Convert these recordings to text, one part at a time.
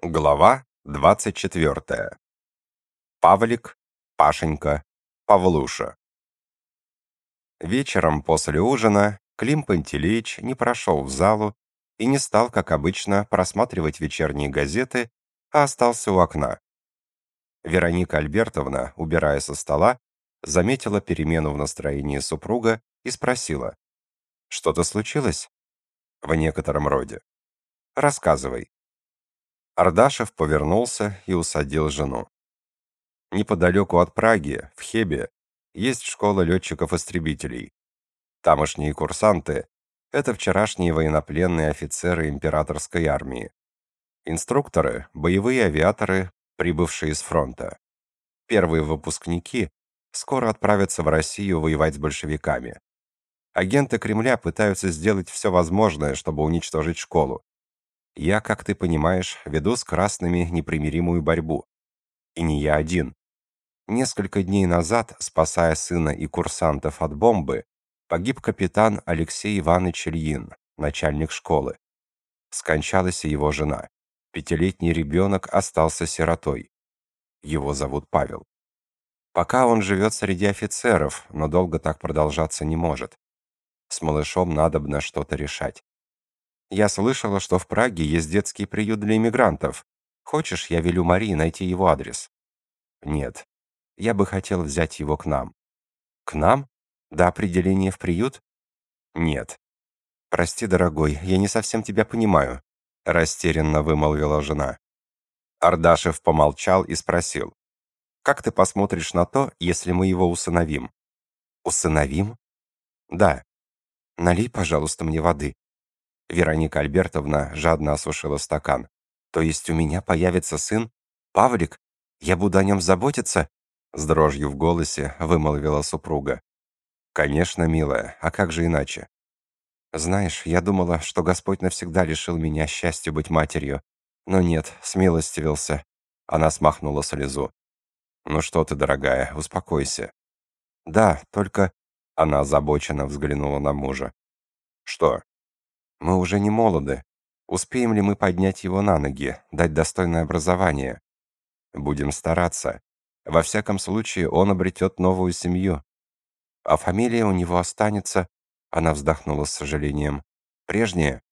Глава 24. Павлик, Пашенька, Павлуша. Вечером после ужина Клим Пантелеич не прошел в залу и не стал, как обычно, просматривать вечерние газеты, а остался у окна. Вероника Альбертовна, убирая со стола, заметила перемену в настроении супруга и спросила. «Что-то случилось?» «В некотором роде». «Рассказывай». Ардашев повернулся и усадил жену. Неподалеку от Праги, в Хебе, есть школа летчиков-истребителей. Тамошние курсанты — это вчерашние военнопленные офицеры императорской армии. Инструкторы — боевые авиаторы, прибывшие с фронта. Первые выпускники скоро отправятся в Россию воевать с большевиками. Агенты Кремля пытаются сделать все возможное, чтобы уничтожить школу. Я, как ты понимаешь, веду с красными непримиримую борьбу. И не я один. Несколько дней назад, спасая сына и курсантов от бомбы, погиб капитан Алексей Иванович Ильин, начальник школы. Скончалась и его жена. Пятилетний ребенок остался сиротой. Его зовут Павел. Пока он живет среди офицеров, но долго так продолжаться не может. С малышом надобно что-то решать. Я слышала, что в Праге есть детский приют для иммигрантов. Хочешь, я велю Марии найти его адрес? Нет. Я бы хотел взять его к нам. К нам? До определения в приют? Нет. Прости, дорогой, я не совсем тебя понимаю, растерянно вымолвила жена. Ардашев помолчал и спросил: Как ты посмотришь на то, если мы его усыновим? Усыновим? Да. Налей, пожалуйста, мне воды. Вероника Альбертовна жадно осушила стакан. «То есть у меня появится сын? Павлик? Я буду о нем заботиться?» С дрожью в голосе вымолвила супруга. «Конечно, милая, а как же иначе?» «Знаешь, я думала, что Господь навсегда лишил меня счастья быть матерью. Но нет, смилостивился». Она смахнула слезу. «Ну что ты, дорогая, успокойся». «Да, только...» Она озабоченно взглянула на мужа. «Что?» Мы уже не молоды. Успеем ли мы поднять его на ноги, дать достойное образование? Будем стараться. Во всяком случае, он обретет новую семью. А фамилия у него останется, она вздохнула с сожалением. Прежняя?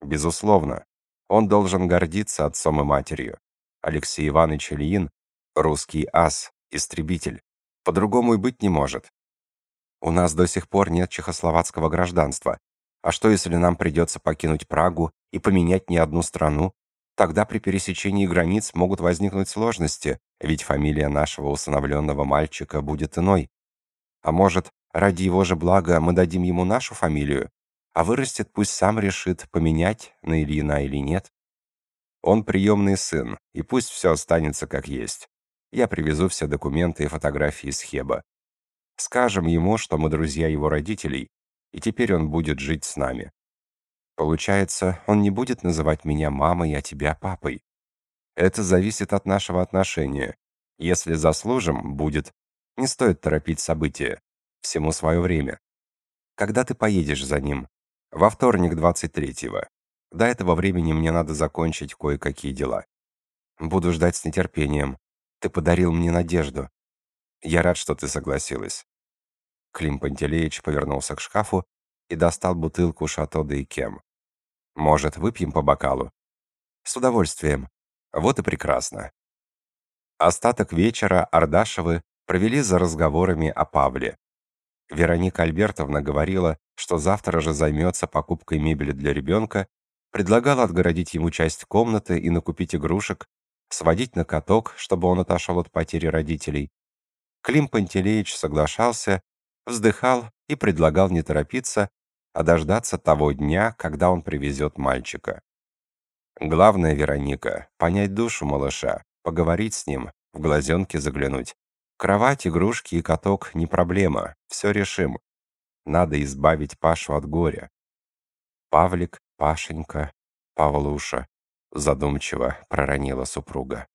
Безусловно. Он должен гордиться отцом и матерью. Алексей Иванович Ильин — русский ас, истребитель. По-другому и быть не может. У нас до сих пор нет чехословацкого гражданства, а что, если нам придется покинуть Прагу и поменять не одну страну? Тогда при пересечении границ могут возникнуть сложности, ведь фамилия нашего усыновленного мальчика будет иной. А может, ради его же блага мы дадим ему нашу фамилию, а вырастет, пусть сам решит, поменять на Ильина или нет. Он приемный сын, и пусть все останется как есть. Я привезу все документы и фотографии с Хеба. Скажем ему, что мы друзья его родителей, и теперь он будет жить с нами. Получается, он не будет называть меня мамой, а тебя папой. Это зависит от нашего отношения. Если заслужим, будет. Не стоит торопить события. Всему свое время. Когда ты поедешь за ним? Во вторник 23-го. До этого времени мне надо закончить кое-какие дела. Буду ждать с нетерпением. Ты подарил мне надежду. Я рад, что ты согласилась. Клим Пантелеич повернулся к шкафу и достал бутылку «Шато де Икем». «Может, выпьем по бокалу?» «С удовольствием. Вот и прекрасно». Остаток вечера Ардашевы провели за разговорами о Павле. Вероника Альбертовна говорила, что завтра же займется покупкой мебели для ребенка, предлагала отгородить ему часть комнаты и накупить игрушек, сводить на каток, чтобы он отошел от потери родителей. Клим Пантелеич соглашался вздыхал и предлагал не торопиться, а дождаться того дня, когда он привезет мальчика. Главное, Вероника, понять душу малыша, поговорить с ним, в глазенки заглянуть. Кровать, игрушки и каток не проблема, все решим. Надо избавить Пашу от горя. Павлик, Пашенька, Павлуша, задумчиво проронила супруга.